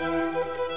Música